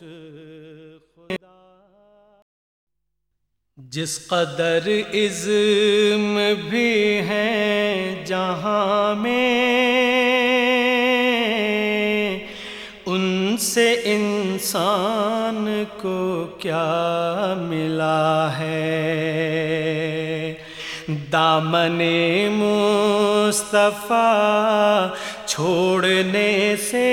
خدا جس قدر عزم بھی ہیں جہاں میں، ان سے انسان کو کیا ملا ہے؟ دامن مصطفیٰ چھوڑنے سے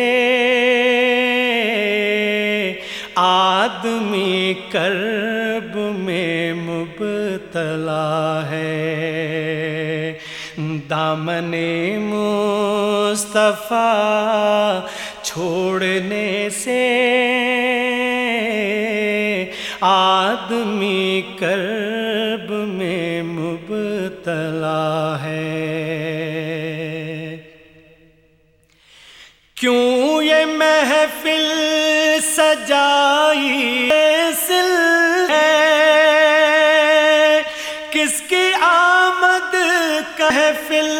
آدمی کرب میں مبتلا ہے۔ دامن مصطفیٰ چھوڑنے سے آدمی کرب میں مبتلا ہے۔ کیوں یہ محفل سجائی سل ہے۔ کس کی آمد کہفل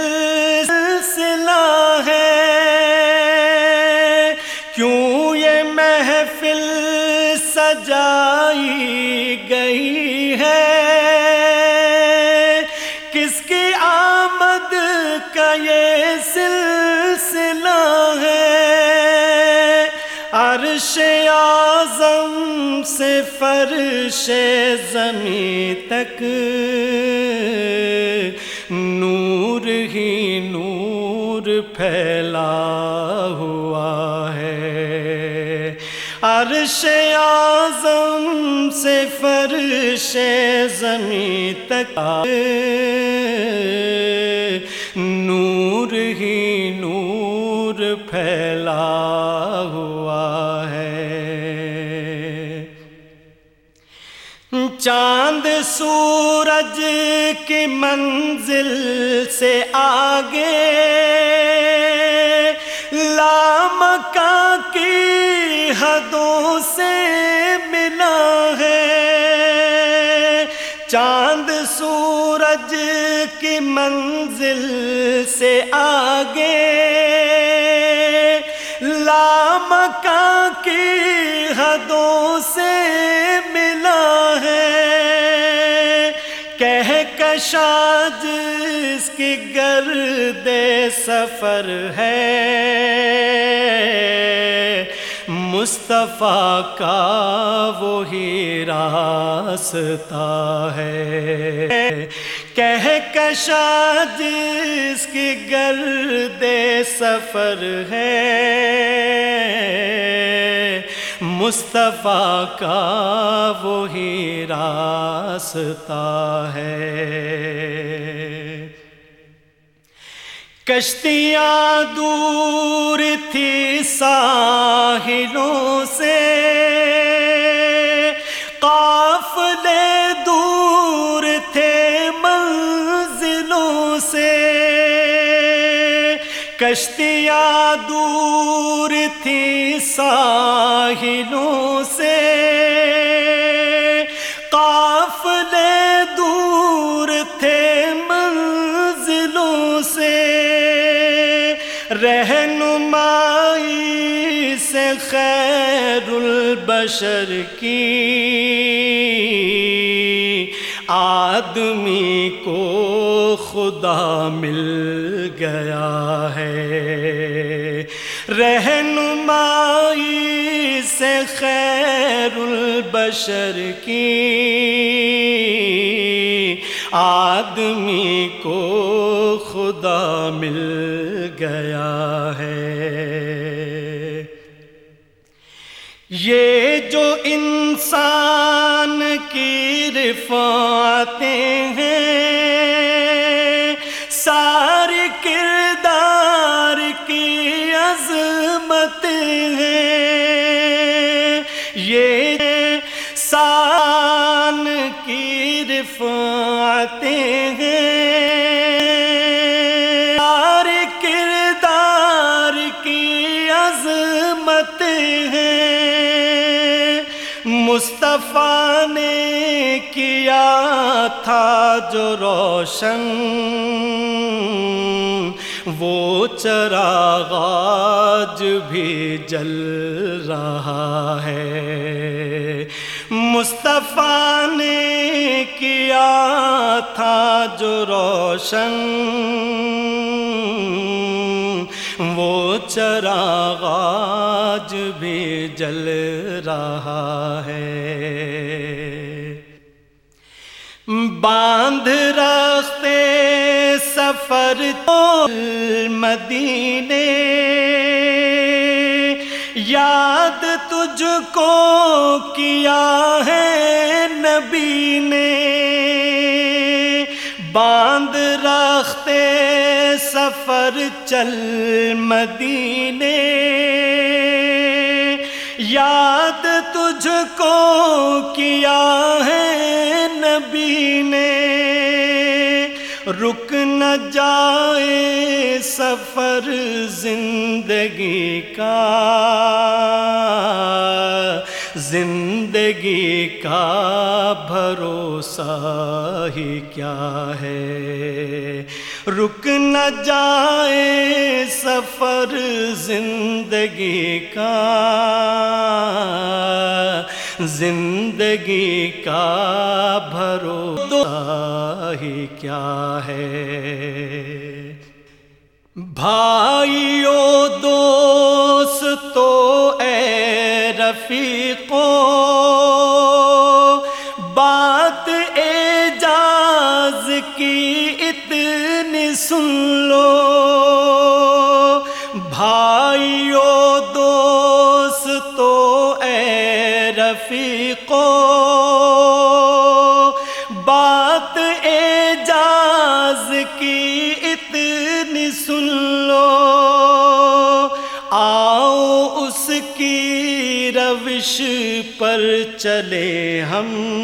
سلا ہے؟ کیوں یہ محفل سجائی گئی؟ عرش اعظم سے فرش زمیں تک۔ نور ہی نور پھیلا ہوا ہے۔ عرش اعظم سے فرش زمیں تک۔ نور ہی نور پھیلا ہوا چاند سورج کی منزل سے آگے لامکا کی حدوں سے ملا ہے۔ چاند سورج کی منزل سے آگے لامکا کی حدوں سے کشا جس کی گرد سفر ہے۔ مصطفیٰ کا وہی راستہ ہے۔ کہہ کشا جس کی گرد سفر ہے۔ مصطفیٰ کا وہی راستہ ہے۔ کشتیاں دور تھی ساحلوں سے دور تھی ساحلوں سے۔ قافلے دور تھے منزلوں سے۔ رہنمائی سے خیر البشر کی۔ آدمی کو خدا مل گیا ہے۔ رہنمائی سے خیر البشر کی آدمی کو خدا مل گیا ہے۔ یہ جو انسان کی رفاتیں ہیں عظمت ہیں یہ سان کی رفاتیں ہیں۔ سارے کردار کی عظمت ہیں مصطفیٰ نے کیا تھا جو روشن وہ چراغ آج بھی جل رہا ہے۔ مصطفیٰ نے کیا تھا جو روشن؟ وہ چراغ آج بھی جل رہا ہے۔ باندھ راستے سفر تو مدینے۔ یاد تجھ کو کیا ہے نبی نے۔ باندھ راستے سفر چل مدینے۔ یاد تجھ کو کیا ہے نبی نے۔ رک نہ جائے سفر زندگی کا زندگی کا بھروسہ ہی کیا ہے؟ رک نہ جائے سفر زندگی کا زندگی کا بھروسہ ہی کیا ہے؟ بھائیو دوستو اے رفیقوں آؤ اس کی روش پر چلے ہم۔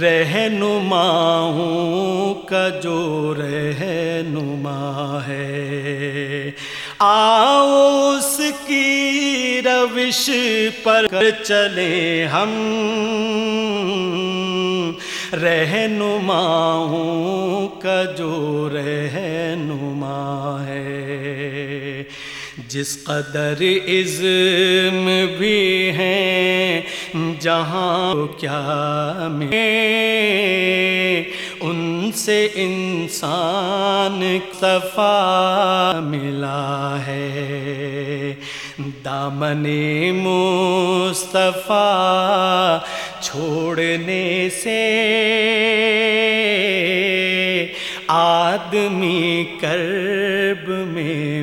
رہنماؤں کا جو رہنما ہے۔ آؤ اس کی روش پر چلے ہم۔ رہنماؤں کا جو رہنما ہے۔ جس قدر عزم بھی ہیں، جہاں کیا میں ان سے انسان صفا ملا ہے۔ دامن مصطفیٰ چھوڑنے سے آدمی کرب میں